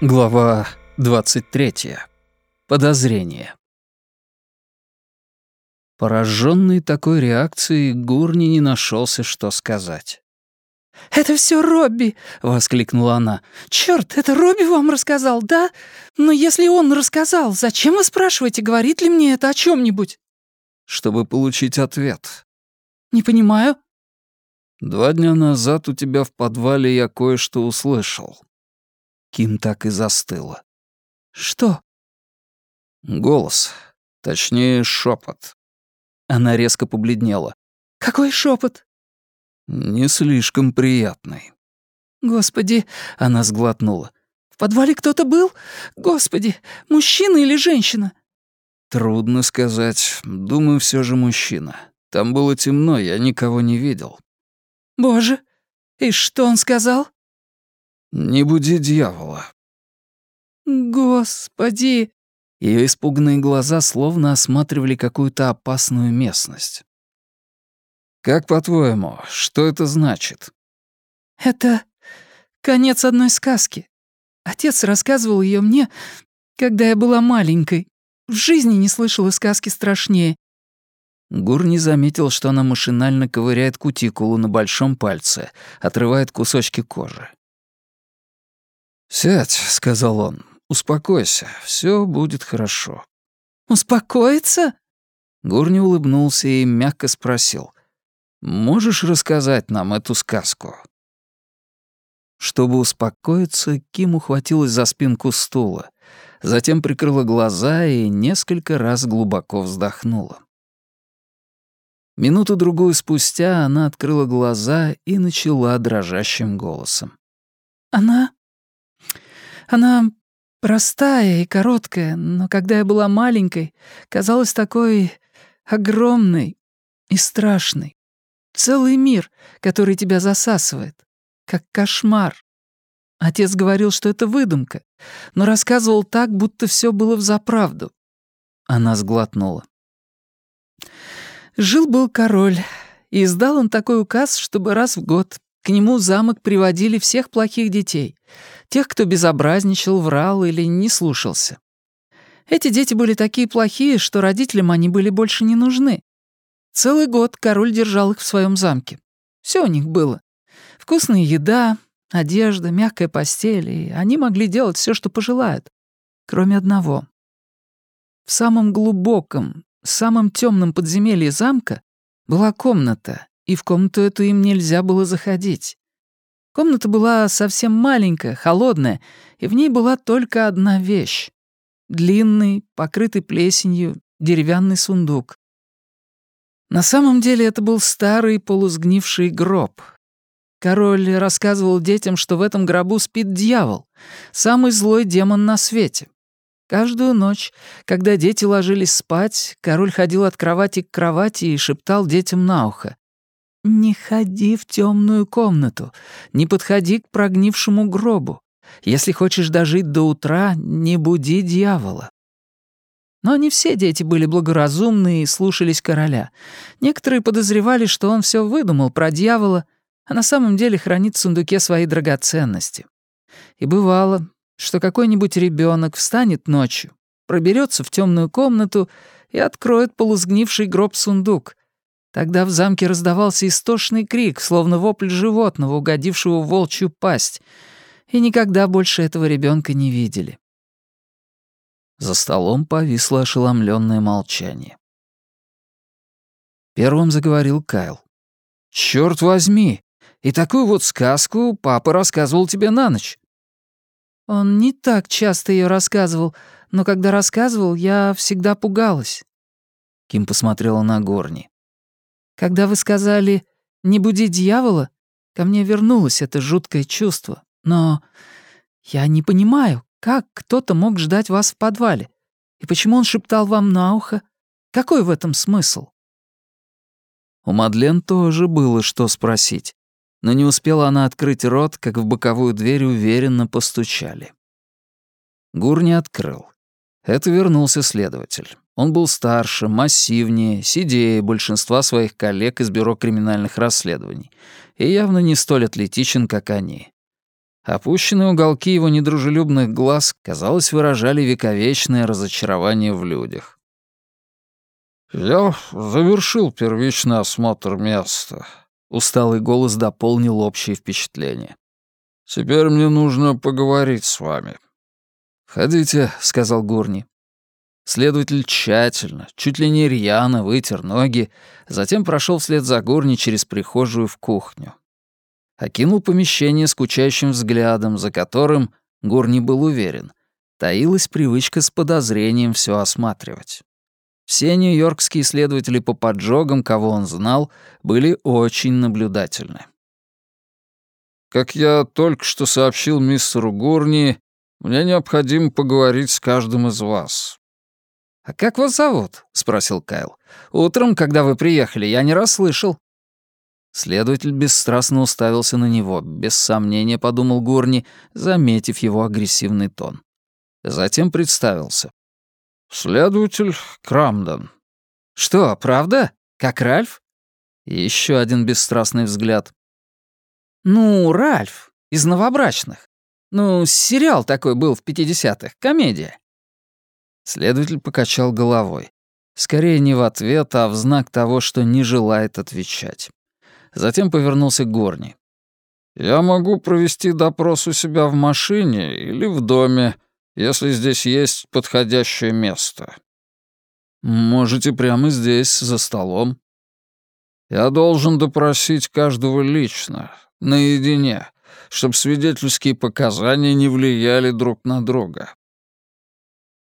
Глава 23. Подозрение. Пораженный такой реакцией, Гурни не нашелся, что сказать. «Это все Робби!» — воскликнула она. «Черт, это Робби вам рассказал, да? Но если он рассказал, зачем вы спрашиваете, говорит ли мне это о чем нибудь «Чтобы получить ответ». «Не понимаю». «Два дня назад у тебя в подвале я кое-что услышал». Ким так и застыла. «Что?» «Голос. Точнее, шепот. Она резко побледнела. «Какой шепот? «Не слишком приятный». «Господи!» — она сглотнула. «В подвале кто-то был? Господи! Мужчина или женщина?» «Трудно сказать. Думаю, все же мужчина. Там было темно, я никого не видел». «Боже! И что он сказал?» «Не буди дьявола». «Господи!» Ее испуганные глаза словно осматривали какую-то опасную местность. «Как по-твоему, что это значит?» «Это конец одной сказки. Отец рассказывал ее мне, когда я была маленькой. В жизни не слышала сказки страшнее». Гур не заметил, что она машинально ковыряет кутикулу на большом пальце, отрывает кусочки кожи. «Сядь», — сказал он, Успокойся, все будет хорошо». «Успокоиться?» Гурни улыбнулся и мягко спросил. «Можешь рассказать нам эту сказку?» Чтобы успокоиться, Ким ухватилась за спинку стула, затем прикрыла глаза и несколько раз глубоко вздохнула. Минуту-другую спустя она открыла глаза и начала дрожащим голосом. «Она... она Простая и короткая, но когда я была маленькой, казалась такой огромной и страшной. Целый мир, который тебя засасывает, как кошмар. Отец говорил, что это выдумка, но рассказывал так, будто все было взаправду. Она сглотнула. Жил-был король, и издал он такой указ, чтобы раз в год к нему замок приводили всех плохих детей, тех, кто безобразничал, врал или не слушался. Эти дети были такие плохие, что родителям они были больше не нужны. Целый год король держал их в своем замке. Все у них было. Вкусная еда, одежда, мягкая постель, и они могли делать все, что пожелают. Кроме одного. В самом глубоком, самом темном подземелье замка была комната, и в комнату эту им нельзя было заходить. Комната была совсем маленькая, холодная, и в ней была только одна вещь — длинный, покрытый плесенью, деревянный сундук. На самом деле это был старый полусгнивший гроб. Король рассказывал детям, что в этом гробу спит дьявол, самый злой демон на свете. Каждую ночь, когда дети ложились спать, король ходил от кровати к кровати и шептал детям на ухо. «Не ходи в темную комнату, не подходи к прогнившему гробу. Если хочешь дожить до утра, не буди дьявола». Но не все дети были благоразумны и слушались короля. Некоторые подозревали, что он все выдумал про дьявола, а на самом деле хранит в сундуке свои драгоценности. И бывало, что какой-нибудь ребенок встанет ночью, проберется в темную комнату и откроет полусгнивший гроб-сундук, Тогда в замке раздавался истошный крик, словно вопль животного, угодившего в волчью пасть, и никогда больше этого ребенка не видели. За столом повисло ошеломленное молчание. Первым заговорил Кайл. «Чёрт возьми! И такую вот сказку папа рассказывал тебе на ночь». «Он не так часто ее рассказывал, но когда рассказывал, я всегда пугалась». Ким посмотрела на Горни. Когда вы сказали «не буди дьявола», ко мне вернулось это жуткое чувство. Но я не понимаю, как кто-то мог ждать вас в подвале? И почему он шептал вам на ухо? Какой в этом смысл?» У Мадлен тоже было что спросить, но не успела она открыть рот, как в боковую дверь уверенно постучали. Гур не открыл. Это вернулся следователь. Он был старше, массивнее, сидее большинства своих коллег из Бюро криминальных расследований и явно не столь атлетичен, как они. Опущенные уголки его недружелюбных глаз, казалось, выражали вековечное разочарование в людях. «Я завершил первичный осмотр места», — усталый голос дополнил общее впечатление. «Теперь мне нужно поговорить с вами». «Входите», — сказал Гурни. Следователь тщательно, чуть ли не рьяно вытер ноги, затем прошел вслед за Гурни через прихожую в кухню окинул помещение скучающим взглядом, за которым, Гурни был уверен, таилась привычка с подозрением все осматривать. Все нью-йоркские следователи по поджогам, кого он знал, были очень наблюдательны. «Как я только что сообщил мистеру Гурни, мне необходимо поговорить с каждым из вас». «А как вас зовут?» — спросил Кайл. «Утром, когда вы приехали, я не расслышал». Следователь бесстрастно уставился на него, без сомнения подумал Горни, заметив его агрессивный тон. Затем представился. «Следователь Крамдон». «Что, правда? Как Ральф?» Еще один бесстрастный взгляд. «Ну, Ральф, из новобрачных. Ну, сериал такой был в 50-х, комедия». Следователь покачал головой. Скорее не в ответ, а в знак того, что не желает отвечать. Затем повернулся к Горни. «Я могу провести допрос у себя в машине или в доме, если здесь есть подходящее место». «Можете прямо здесь, за столом». «Я должен допросить каждого лично, наедине, чтобы свидетельские показания не влияли друг на друга».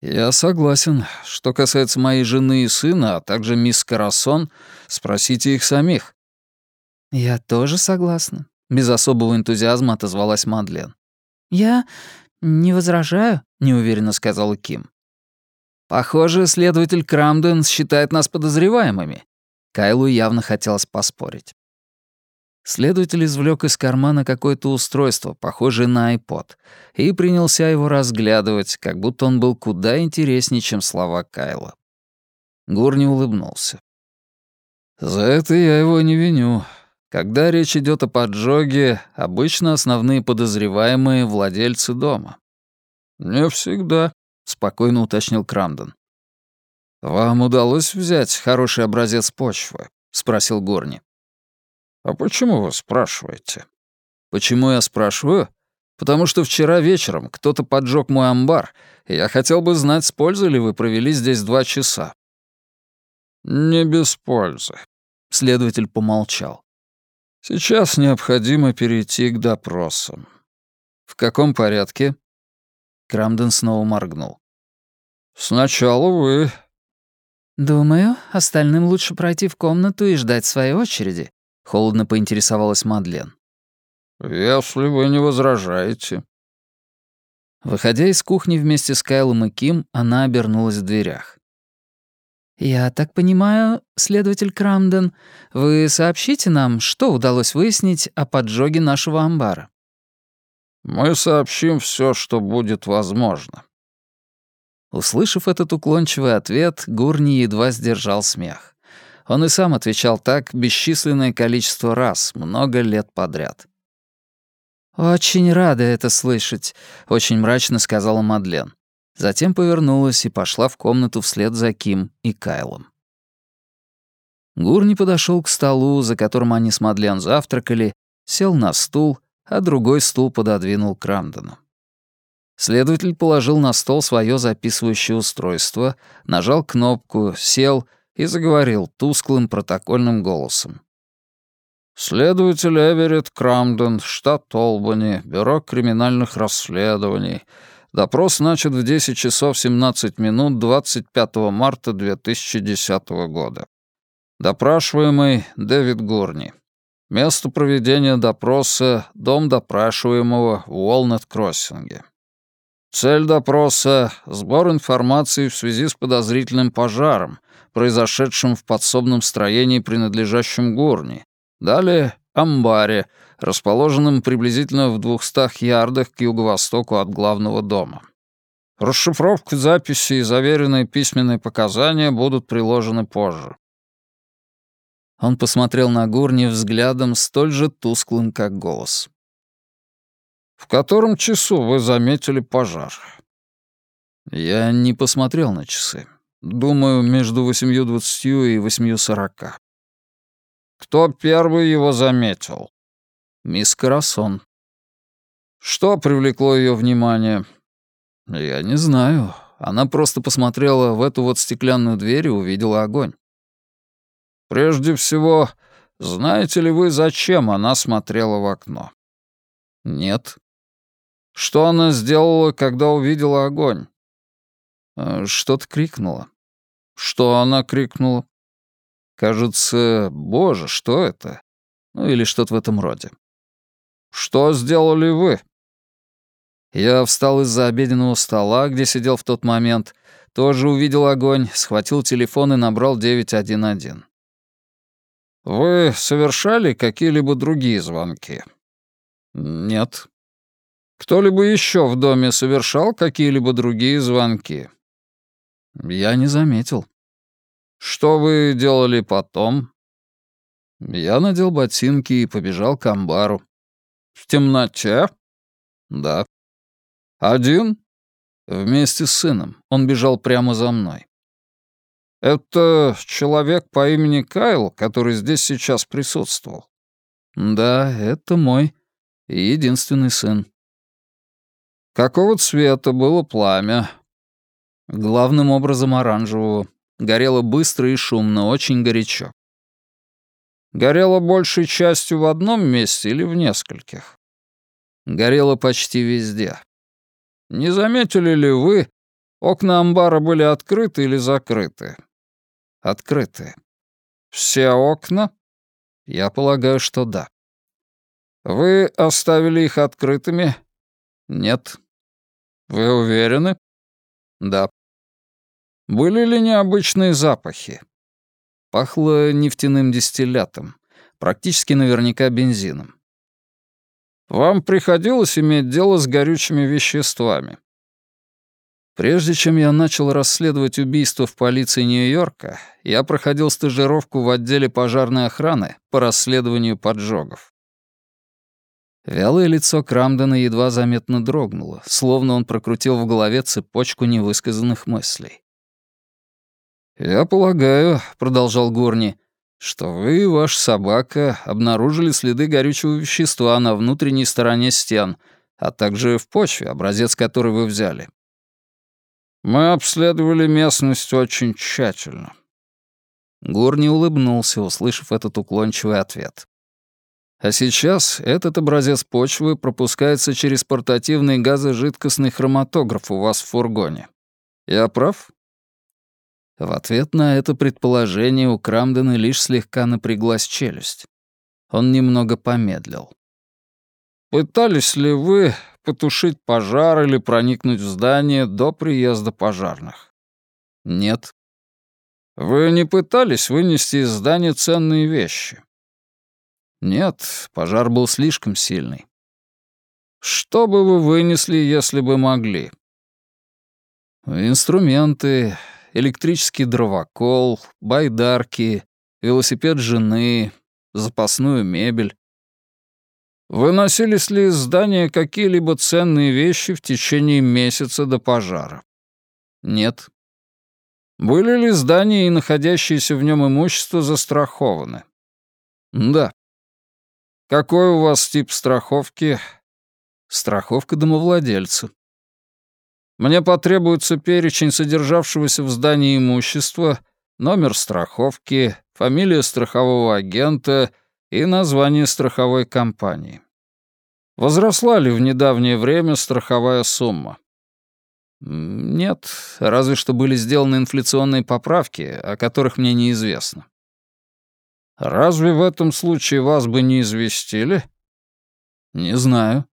«Я согласен. Что касается моей жены и сына, а также мисс Карасон, спросите их самих. «Я тоже согласна», — без особого энтузиазма отозвалась Мадлен. «Я не возражаю», — неуверенно сказала Ким. «Похоже, следователь Крамден считает нас подозреваемыми». Кайлу явно хотелось поспорить. Следователь извлек из кармана какое-то устройство, похожее на iPod, и принялся его разглядывать, как будто он был куда интереснее, чем слова Кайла. Гурни улыбнулся. «За это я его не виню. Когда речь идет о поджоге, обычно основные подозреваемые — владельцы дома. «Не всегда», — спокойно уточнил Крамдон. «Вам удалось взять хороший образец почвы?» — спросил Горни. «А почему вы спрашиваете?» «Почему я спрашиваю? Потому что вчера вечером кто-то поджег мой амбар, и я хотел бы знать, с пользой ли вы провели здесь два часа». «Не без пользы», — следователь помолчал. Сейчас необходимо перейти к допросам. В каком порядке? Крамден снова моргнул. Сначала вы. Думаю, остальным лучше пройти в комнату и ждать своей очереди, холодно поинтересовалась Мадлен. Если вы не возражаете. Выходя из кухни вместе с Кайлом и Ким, она обернулась в дверях. «Я так понимаю, следователь Крамден, вы сообщите нам, что удалось выяснить о поджоге нашего амбара?» «Мы сообщим все, что будет возможно». Услышав этот уклончивый ответ, Гурни едва сдержал смех. Он и сам отвечал так бесчисленное количество раз, много лет подряд. «Очень рада это слышать», — очень мрачно сказала Мадлен. Затем повернулась и пошла в комнату вслед за Ким и Кайлом. Гурни подошел к столу, за которым они с Мадлен завтракали, сел на стул, а другой стул пододвинул к Рамдону. Следователь положил на стол свое записывающее устройство, нажал кнопку, сел и заговорил тусклым протокольным голосом. «Следователь Эверетт Крамден, штат Олбани, Бюро криминальных расследований, Допрос начат в 10 часов 17 минут 25 марта 2010 года. Допрашиваемый Дэвид Горни. Место проведения допроса — дом допрашиваемого в Уолнет-Кроссинге. Цель допроса — сбор информации в связи с подозрительным пожаром, произошедшим в подсобном строении, принадлежащем Горни. Далее — амбаре, расположенном приблизительно в 200 ярдах к юго-востоку от главного дома. Расшифровка записи и заверенные письменные показания будут приложены позже. Он посмотрел на Гурни взглядом столь же тусклым, как голос. «В котором часу вы заметили пожар?» Я не посмотрел на часы. Думаю, между восемью двадцатью и восемью сорока. Кто первый его заметил? Мисс Карасон. Что привлекло ее внимание? Я не знаю. Она просто посмотрела в эту вот стеклянную дверь и увидела огонь. Прежде всего, знаете ли вы, зачем она смотрела в окно? Нет. Что она сделала, когда увидела огонь? Э, что-то крикнула. Что она крикнула? Кажется, боже, что это? Ну или что-то в этом роде. Что сделали вы? Я встал из-за обеденного стола, где сидел в тот момент, тоже увидел огонь, схватил телефон и набрал 911. Вы совершали какие-либо другие звонки? Нет. Кто-либо еще в доме совершал какие-либо другие звонки? Я не заметил. Что вы делали потом? Я надел ботинки и побежал к амбару. В темноте? Да. Один? Вместе с сыном. Он бежал прямо за мной. Это человек по имени Кайл, который здесь сейчас присутствовал? Да, это мой единственный сын. Какого цвета было пламя? Главным образом оранжевого. Горело быстро и шумно, очень горячо. Горело большей частью в одном месте или в нескольких? Горело почти везде. Не заметили ли вы, окна амбара были открыты или закрыты? Открыты. Все окна? Я полагаю, что да. Вы оставили их открытыми? Нет. Вы уверены? Да. Были ли необычные запахи? Пахло нефтяным дистиллятом, практически наверняка бензином. Вам приходилось иметь дело с горючими веществами? Прежде чем я начал расследовать убийство в полиции Нью-Йорка, я проходил стажировку в отделе пожарной охраны по расследованию поджогов. Вялое лицо Крамдена едва заметно дрогнуло, словно он прокрутил в голове цепочку невысказанных мыслей. «Я полагаю», — продолжал Горни, «что вы и ваша собака обнаружили следы горючего вещества на внутренней стороне стен, а также в почве, образец которой вы взяли». «Мы обследовали местность очень тщательно». Горни улыбнулся, услышав этот уклончивый ответ. А сейчас этот образец почвы пропускается через портативный газожидкостный хроматограф у вас в фургоне. Я прав? В ответ на это предположение у Крамдена лишь слегка напряглась челюсть. Он немного помедлил. «Пытались ли вы потушить пожар или проникнуть в здание до приезда пожарных?» «Нет». «Вы не пытались вынести из здания ценные вещи?» «Нет, пожар был слишком сильный». «Что бы вы вынесли, если бы могли?» «Инструменты, электрический дровокол, байдарки, велосипед жены, запасную мебель. Выносились ли из здания какие-либо ценные вещи в течение месяца до пожара? Нет. Были ли здания и находящееся в нем имущество застрахованы? Да. Какой у вас тип страховки? Страховка домовладельца. Мне потребуется перечень содержавшегося в здании имущества, номер страховки, фамилия страхового агента и название страховой компании. Возросла ли в недавнее время страховая сумма? Нет, разве что были сделаны инфляционные поправки, о которых мне неизвестно. Разве в этом случае вас бы не известили? Не знаю.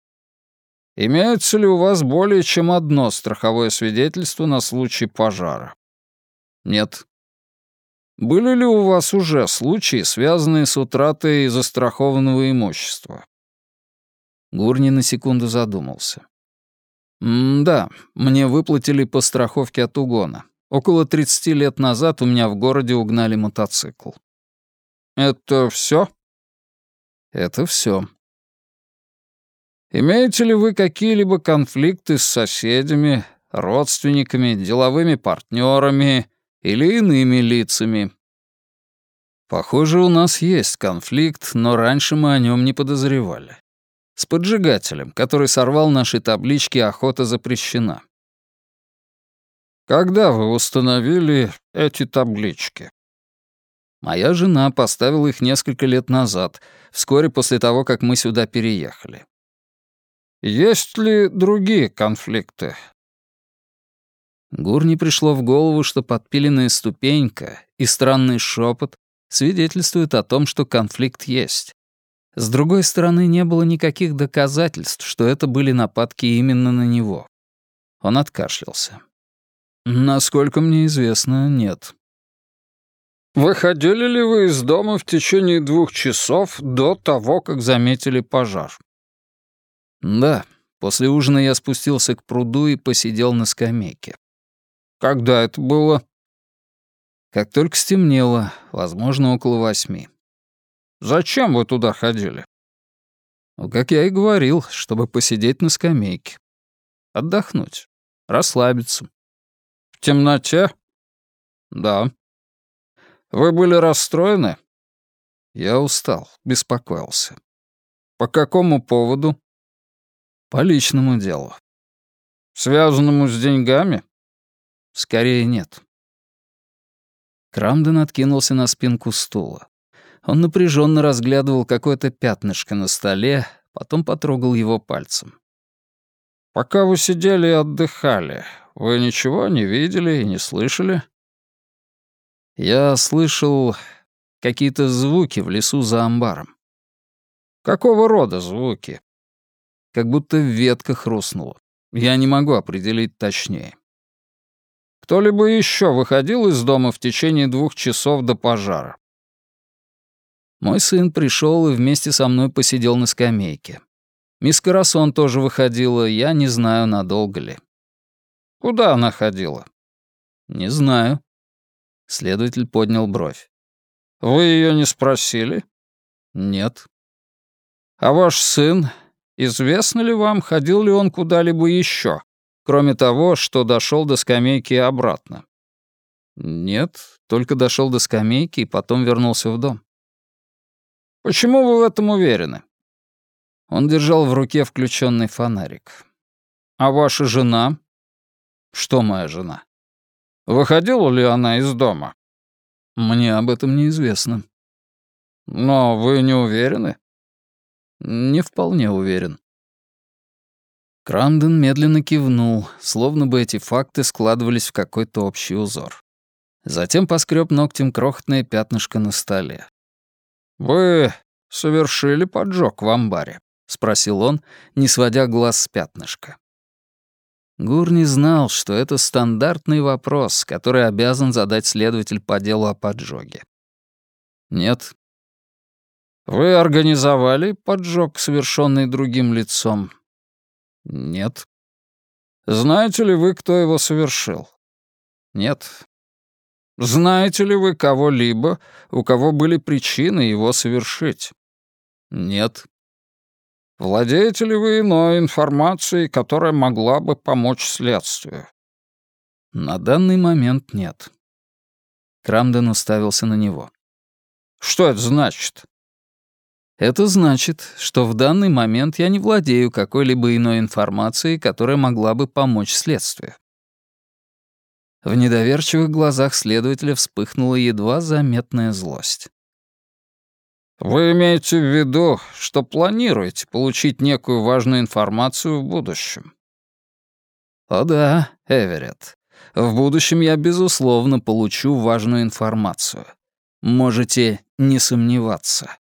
Имеется ли у вас более чем одно страховое свидетельство на случай пожара? Нет. Были ли у вас уже случаи, связанные с утратой застрахованного имущества? Гурни на секунду задумался. «Да, мне выплатили по страховке от угона. Около 30 лет назад у меня в городе угнали мотоцикл». «Это все? «Это все. Имеете ли вы какие-либо конфликты с соседями, родственниками, деловыми партнерами или иными лицами?» «Похоже, у нас есть конфликт, но раньше мы о нем не подозревали. С поджигателем, который сорвал наши таблички «Охота запрещена». «Когда вы установили эти таблички?» Моя жена поставила их несколько лет назад, вскоре после того, как мы сюда переехали. Есть ли другие конфликты? Гурни пришло в голову, что подпиленная ступенька и странный шепот свидетельствуют о том, что конфликт есть. С другой стороны, не было никаких доказательств, что это были нападки именно на него. Он откашлялся. Насколько мне известно, нет. Выходили ли вы из дома в течение двух часов до того, как заметили пожар? Да, после ужина я спустился к пруду и посидел на скамейке. Когда это было? Как только стемнело, возможно, около восьми. Зачем вы туда ходили? Ну, как я и говорил, чтобы посидеть на скамейке. Отдохнуть, расслабиться. В темноте? Да. Вы были расстроены? Я устал, беспокоился. По какому поводу? По личному делу. Связанному с деньгами? Скорее нет. Крамден откинулся на спинку стула. Он напряженно разглядывал какое-то пятнышко на столе, потом потрогал его пальцем. «Пока вы сидели и отдыхали, вы ничего не видели и не слышали?» «Я слышал какие-то звуки в лесу за амбаром». «Какого рода звуки?» как будто ветка хрустнула. Я не могу определить точнее. Кто-либо еще выходил из дома в течение двух часов до пожара? Мой сын пришел и вместе со мной посидел на скамейке. Мисс Карасон тоже выходила, я не знаю, надолго ли. Куда она ходила? Не знаю. Следователь поднял бровь. Вы ее не спросили? Нет. А ваш сын Известно ли вам, ходил ли он куда-либо еще, кроме того, что дошел до скамейки обратно? Нет, только дошел до скамейки и потом вернулся в дом. Почему вы в этом уверены? Он держал в руке включенный фонарик. А ваша жена? Что моя жена? Выходила ли она из дома? Мне об этом неизвестно. Но вы не уверены? Не вполне уверен. Кранден медленно кивнул, словно бы эти факты складывались в какой-то общий узор. Затем поскреб ногтем крохотное пятнышко на столе. «Вы совершили поджог в амбаре?» — спросил он, не сводя глаз с пятнышка. Гурни знал, что это стандартный вопрос, который обязан задать следователь по делу о поджоге. «Нет», вы организовали поджог, совершенный другим лицом? Нет. Знаете ли вы, кто его совершил? Нет. Знаете ли вы кого-либо, у кого были причины его совершить? Нет. Владеете ли вы иной информацией, которая могла бы помочь следствию? На данный момент нет. Крамден уставился на него. Что это значит? Это значит, что в данный момент я не владею какой-либо иной информацией, которая могла бы помочь следствию. В недоверчивых глазах следователя вспыхнула едва заметная злость. «Вы имеете в виду, что планируете получить некую важную информацию в будущем?» «О да, Эверетт. В будущем я, безусловно, получу важную информацию. Можете не сомневаться».